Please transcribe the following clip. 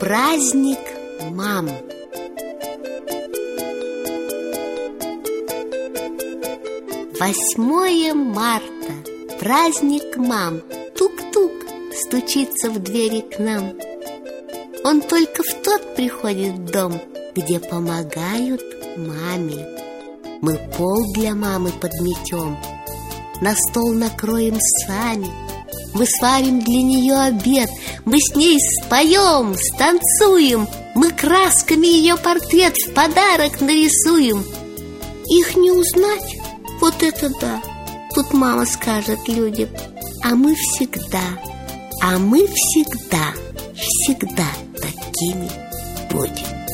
Праздник мам. Восьмое марта. Праздник мам. Тук-тук Стучится в двери к нам. Он только в тот приходит в дом Где помогают маме. Мы пол для мамы подметем На стол накроем сами Мы сварим для нее обед Мы с ней споем, станцуем Мы красками ее портрет в подарок нарисуем Их не узнать? Вот это да! Тут мама скажет людям А мы всегда, а мы всегда, всегда такими будем